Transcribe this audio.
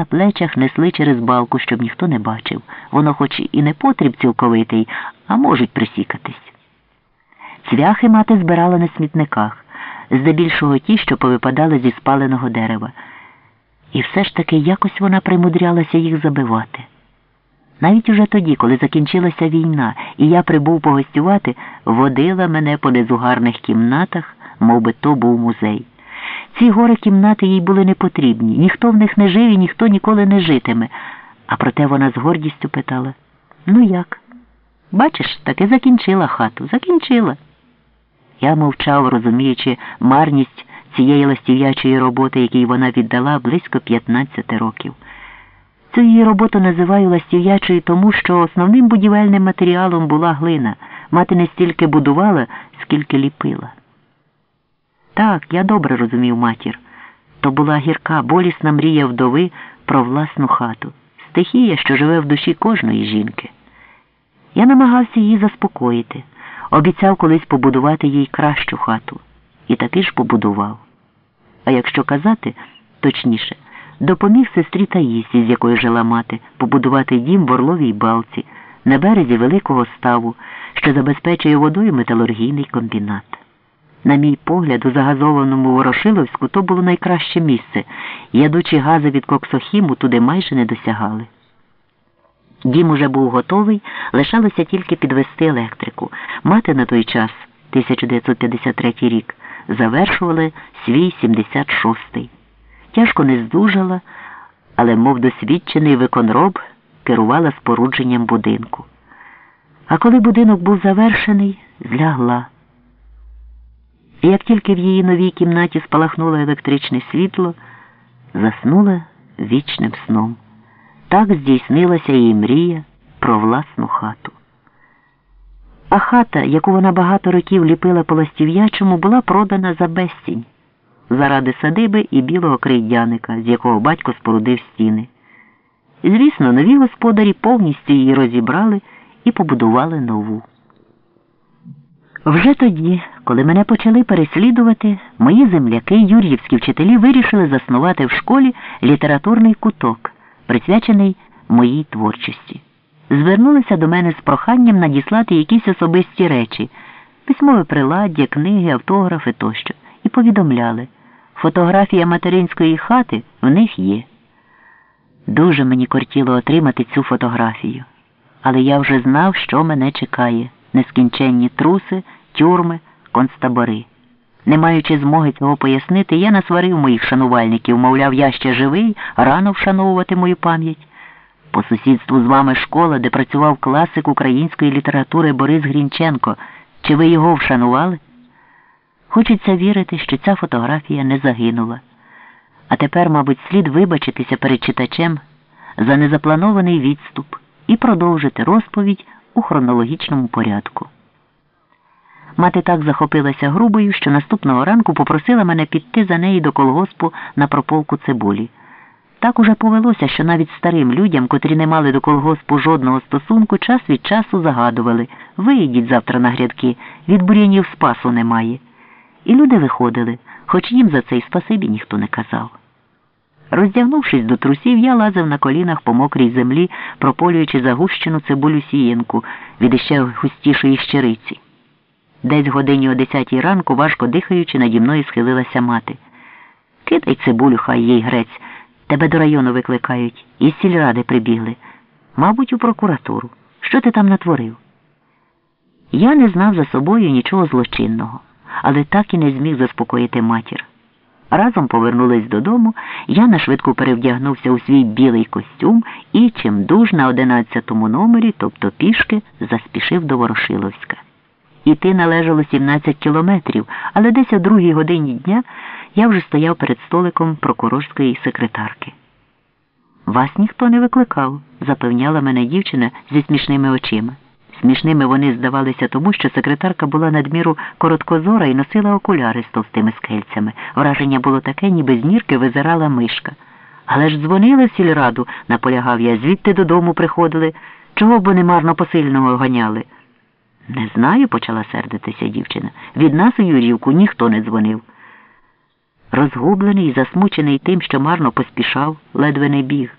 на плечах несли через балку, щоб ніхто не бачив. Воно хоч і не потріб цілковитий, а можуть присікатись. Цвяхи мати збирала на смітниках, здебільшого ті, що повипадали зі спаленого дерева. І все ж таки якось вона примудрялася їх забивати. Навіть уже тоді, коли закінчилася війна, і я прибув погостювати, водила мене по незугарних кімнатах, мов би то був музей. Ці гори кімнати їй були не потрібні, ніхто в них не жив і ніхто ніколи не житиме. А проте вона з гордістю питала Ну як? Бачиш, таки закінчила хату, закінчила. Я мовчав, розуміючи марність цієї ластів'ячої роботи, якій вона віддала близько 15 років. Цю її роботу називаю ластів'ячою, тому що основним будівельним матеріалом була глина. Мати не стільки будувала, скільки ліпила. Так, я добре розумів матір. То була гірка, болісна мрія вдови про власну хату, стихія, що живе в душі кожної жінки. Я намагався її заспокоїти, обіцяв колись побудувати їй кращу хату. І таки ж побудував. А якщо казати, точніше, допоміг сестрі Таїсі, з якою жила мати, побудувати дім в Орловій балці на березі великого ставу, що забезпечує водою металургійний комбінат. На мій погляд, у загазованому Ворошиловську то було найкраще місце. Ядучі гази від коксохіму туди майже не досягали. Дім уже був готовий, лишалося тільки підвести електрику. Мати на той час, 1953 рік, завершували свій 76-й. Тяжко не здужала, але, мов досвідчений виконроб, керувала спорудженням будинку. А коли будинок був завершений, злягла. І як тільки в її новій кімнаті спалахнуло електричне світло, заснула вічним сном. Так здійснилася її мрія про власну хату. А хата, яку вона багато років ліпила по ластів'ячому, була продана за безцінь заради садиби і білого крейдяника, з якого батько спорудив стіни. Звісно, нові господарі повністю її розібрали і побудували нову. Вже тоді, коли мене почали переслідувати, мої земляки, юр'ївські вчителі, вирішили заснувати в школі літературний куток, присвячений моїй творчості. Звернулися до мене з проханням надіслати якісь особисті речі, письмове приладдя, книги, автографи тощо, і повідомляли, фотографія материнської хати в них є. Дуже мені кортіло отримати цю фотографію, але я вже знав, що мене чекає нескінченні труси, тюрми, концтабори. Не маючи змоги цього пояснити, я насварив моїх шанувальників, мовляв, я ще живий, рано вшановувати мою пам'ять. По сусідству з вами школа, де працював класик української літератури Борис Грінченко. Чи ви його вшанували? Хочеться вірити, що ця фотографія не загинула. А тепер, мабуть, слід вибачитися перед читачем за незапланований відступ і продовжити розповідь у хронологічному порядку. Мати так захопилася грубою, що наступного ранку попросила мене піти за неї до колгоспу на прополку цибулі. Так уже повелося, що навіть старим людям, котрі не мали до колгоспу жодного стосунку, час від часу загадували виїдіть завтра на грядки, від бур'янів спасу немає. І люди виходили, хоч їм за це й спасибі ніхто не казав. Роздягнувшись до трусів, я лазив на колінах по мокрій землі, прополюючи загущену цибулю сієнку від іще густішої щириці. Десь годині о десятій ранку, важко дихаючи, наді мною схилилася мати. Кидай цибулю, хай їй грець. Тебе до району викликають, із сільради прибігли. Мабуть, у прокуратуру. Що ти там натворив? Я не знав за собою нічого злочинного, але так і не зміг заспокоїти матір. Разом повернулись додому, я нашвидку перевдягнувся у свій білий костюм і чимдуж на одинадцятому номері, тобто пішки, заспішив до Ворошиловська. Іти належало 17 кілометрів, але десь о другій годині дня я вже стояв перед столиком прокурорської секретарки. Вас ніхто не викликав, запевняла мене дівчина зі смішними очима. Смішними вони здавалися тому, що секретарка була надміру короткозора і носила окуляри з товстими скельцями. Враження було таке, ніби з нірки визирала мишка. Але ж дзвонили в сільраду, наполягав я, звідти додому приходили. Чого б вони марно посильного ганяли? Не знаю, почала сердитися дівчина. Від нас у Юрівку ніхто не дзвонив. розгублений і засмучений тим, що марно поспішав, ледве не біг.